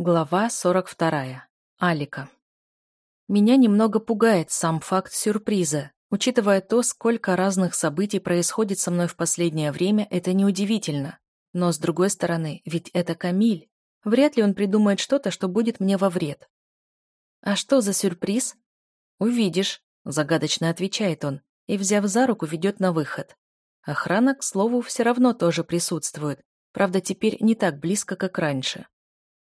Глава 42. Алика. Меня немного пугает сам факт сюрприза. Учитывая то, сколько разных событий происходит со мной в последнее время, это неудивительно. Но, с другой стороны, ведь это Камиль. Вряд ли он придумает что-то, что будет мне во вред. «А что за сюрприз?» «Увидишь», — загадочно отвечает он, и, взяв за руку, ведет на выход. Охрана, к слову, все равно тоже присутствует, правда, теперь не так близко, как раньше.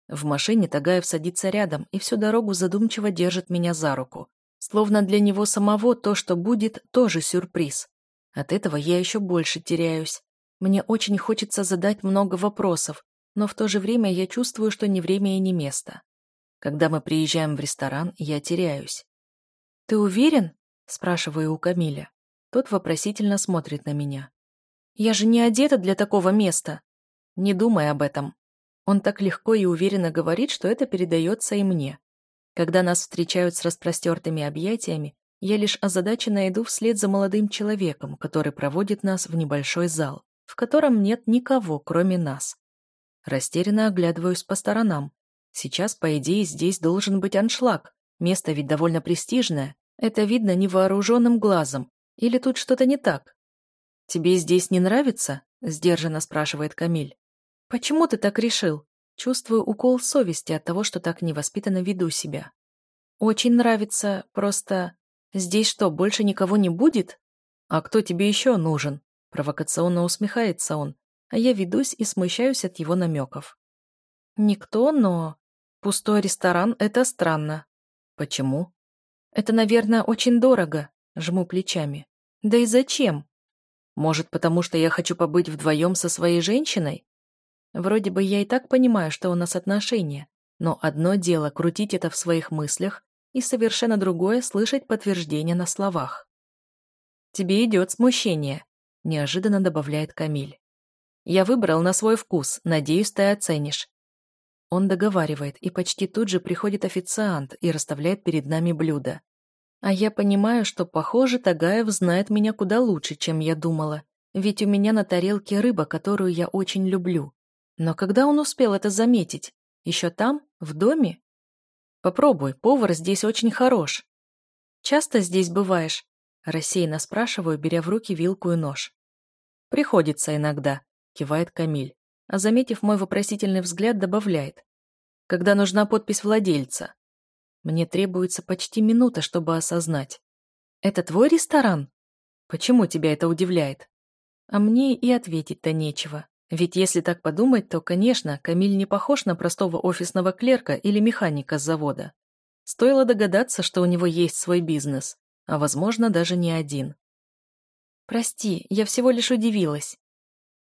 В машине Тагаев садится рядом и всю дорогу задумчиво держит меня за руку. Словно для него самого то, что будет, тоже сюрприз. От этого я еще больше теряюсь. Мне очень хочется задать много вопросов, но в то же время я чувствую, что не время и не место. Когда мы приезжаем в ресторан, я теряюсь. «Ты уверен?» – спрашиваю у Камиля. Тот вопросительно смотрит на меня. «Я же не одета для такого места!» «Не думай об этом», он так легко и уверенно говорит, что это передается и мне. Когда нас встречают с распростертыми объятиями, я лишь озадаченно иду вслед за молодым человеком, который проводит нас в небольшой зал, в котором нет никого, кроме нас. Растерянно оглядываюсь по сторонам. Сейчас, по идее, здесь должен быть аншлаг. Место ведь довольно престижное. Это видно невооруженным глазом. Или тут что-то не так? «Тебе здесь не нравится?» – сдержанно спрашивает Камиль. «Почему ты так решил?» Чувствую укол совести от того, что так невоспитанно веду себя. «Очень нравится, просто... Здесь что, больше никого не будет?» «А кто тебе еще нужен?» Провокационно усмехается он, а я ведусь и смущаюсь от его намеков. «Никто, но... Пустой ресторан — это странно». «Почему?» «Это, наверное, очень дорого», — жму плечами. «Да и зачем?» «Может, потому что я хочу побыть вдвоем со своей женщиной?» Вроде бы я и так понимаю, что у нас отношения, но одно дело крутить это в своих мыслях, и совершенно другое — слышать подтверждение на словах. «Тебе идет смущение», — неожиданно добавляет Камиль. «Я выбрал на свой вкус, надеюсь, ты оценишь». Он договаривает, и почти тут же приходит официант и расставляет перед нами блюдо. А я понимаю, что, похоже, Тагаев знает меня куда лучше, чем я думала, ведь у меня на тарелке рыба, которую я очень люблю. Но когда он успел это заметить? Еще там, в доме? Попробуй, повар здесь очень хорош. Часто здесь бываешь? Рассеянно спрашиваю, беря в руки вилку и нож. Приходится иногда, кивает Камиль, а заметив мой вопросительный взгляд, добавляет. Когда нужна подпись владельца. Мне требуется почти минута, чтобы осознать. Это твой ресторан? Почему тебя это удивляет? А мне и ответить-то нечего. Ведь если так подумать, то, конечно, Камиль не похож на простого офисного клерка или механика с завода. Стоило догадаться, что у него есть свой бизнес, а, возможно, даже не один. «Прости, я всего лишь удивилась».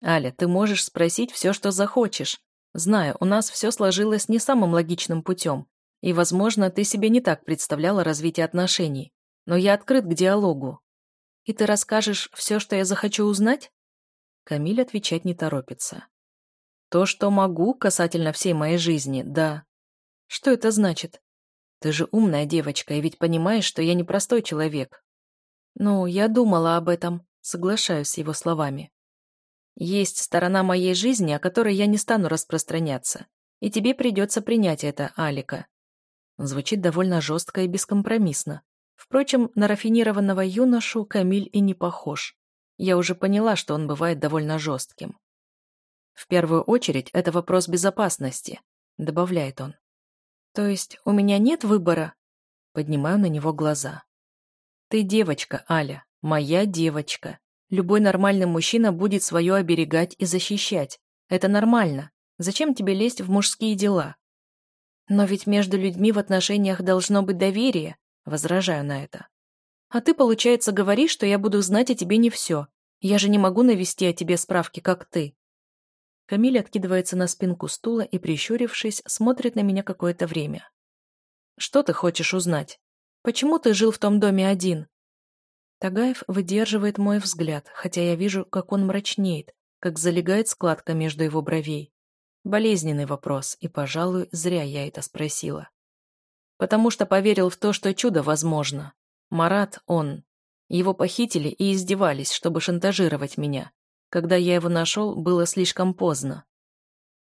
«Аля, ты можешь спросить все, что захочешь. Знаю, у нас все сложилось не самым логичным путем, и, возможно, ты себе не так представляла развитие отношений, но я открыт к диалогу. И ты расскажешь все, что я захочу узнать?» Камиль отвечать не торопится. То, что могу касательно всей моей жизни, да. Что это значит? Ты же умная девочка, и ведь понимаешь, что я не простой человек. Ну, я думала об этом, соглашаюсь с его словами. Есть сторона моей жизни, о которой я не стану распространяться, и тебе придется принять это, Алика. Звучит довольно жестко и бескомпромиссно. Впрочем, на рафинированного юношу Камиль и не похож. Я уже поняла, что он бывает довольно жестким. В первую очередь, это вопрос безопасности, добавляет он. То есть у меня нет выбора? Поднимаю на него глаза. Ты девочка, Аля, моя девочка. Любой нормальный мужчина будет свое оберегать и защищать. Это нормально. Зачем тебе лезть в мужские дела? Но ведь между людьми в отношениях должно быть доверие, возражаю на это. А ты, получается, говоришь, что я буду знать о тебе не все. Я же не могу навести о тебе справки, как ты. Камиль откидывается на спинку стула и, прищурившись, смотрит на меня какое-то время. Что ты хочешь узнать? Почему ты жил в том доме один? Тагаев выдерживает мой взгляд, хотя я вижу, как он мрачнеет, как залегает складка между его бровей. Болезненный вопрос, и, пожалуй, зря я это спросила. Потому что поверил в то, что чудо возможно. Марат, он. Его похитили и издевались, чтобы шантажировать меня. Когда я его нашел, было слишком поздно.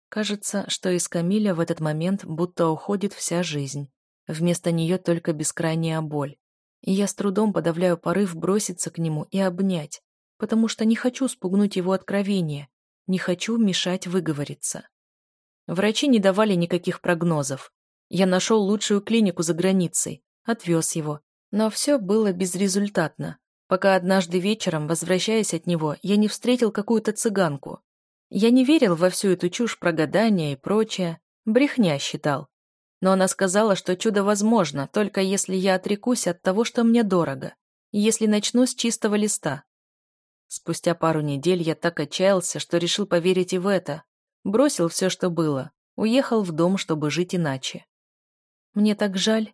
Кажется, что из Камиля в этот момент будто уходит вся жизнь. Вместо нее только бескрайняя боль. И я с трудом подавляю порыв броситься к нему и обнять, потому что не хочу спугнуть его откровение, не хочу мешать выговориться. Врачи не давали никаких прогнозов. Я нашел лучшую клинику за границей, отвез его. Но все было безрезультатно, пока однажды вечером, возвращаясь от него, я не встретил какую-то цыганку. Я не верил во всю эту чушь про гадания и прочее, брехня считал. Но она сказала, что чудо возможно, только если я отрекусь от того, что мне дорого, если начну с чистого листа. Спустя пару недель я так отчаялся, что решил поверить и в это. Бросил все, что было, уехал в дом, чтобы жить иначе. Мне так жаль.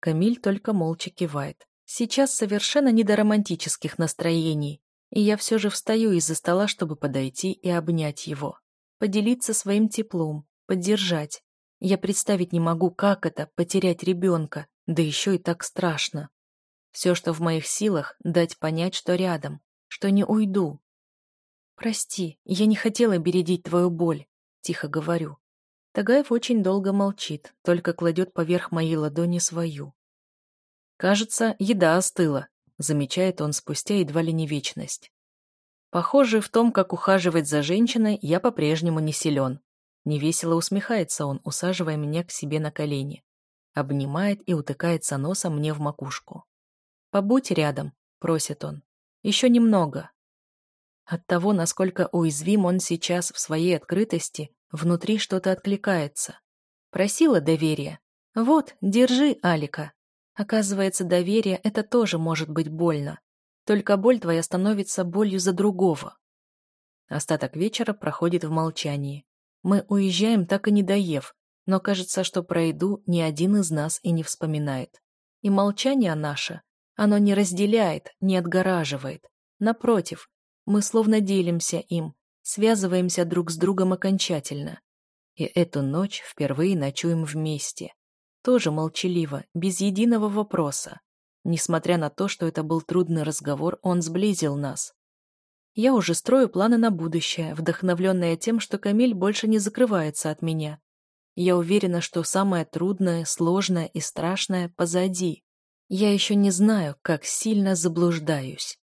Камиль только молча кивает. Сейчас совершенно не до романтических настроений, и я все же встаю из-за стола, чтобы подойти и обнять его. Поделиться своим теплом, поддержать. Я представить не могу, как это — потерять ребенка, да еще и так страшно. Все, что в моих силах, дать понять, что рядом, что не уйду. «Прости, я не хотела бередить твою боль», — тихо говорю. Тагаев очень долго молчит, только кладет поверх моей ладони свою. «Кажется, еда остыла», — замечает он спустя едва ли не вечность. Похоже, в том, как ухаживать за женщиной, я по-прежнему не силен. Невесело усмехается он, усаживая меня к себе на колени. Обнимает и утыкается носом мне в макушку. «Побудь рядом», — просит он. «Еще немного». От того, насколько уязвим он сейчас в своей открытости, внутри что-то откликается. Просила доверия. «Вот, держи, Алика». Оказывается, доверие — это тоже может быть больно. Только боль твоя становится болью за другого. Остаток вечера проходит в молчании. Мы уезжаем, так и не доев, но кажется, что про еду ни один из нас и не вспоминает. И молчание наше, оно не разделяет, не отгораживает. Напротив, мы словно делимся им, связываемся друг с другом окончательно. И эту ночь впервые ночуем вместе. Тоже молчаливо, без единого вопроса. Несмотря на то, что это был трудный разговор, он сблизил нас. Я уже строю планы на будущее, вдохновленная тем, что Камиль больше не закрывается от меня. Я уверена, что самое трудное, сложное и страшное позади. Я еще не знаю, как сильно заблуждаюсь.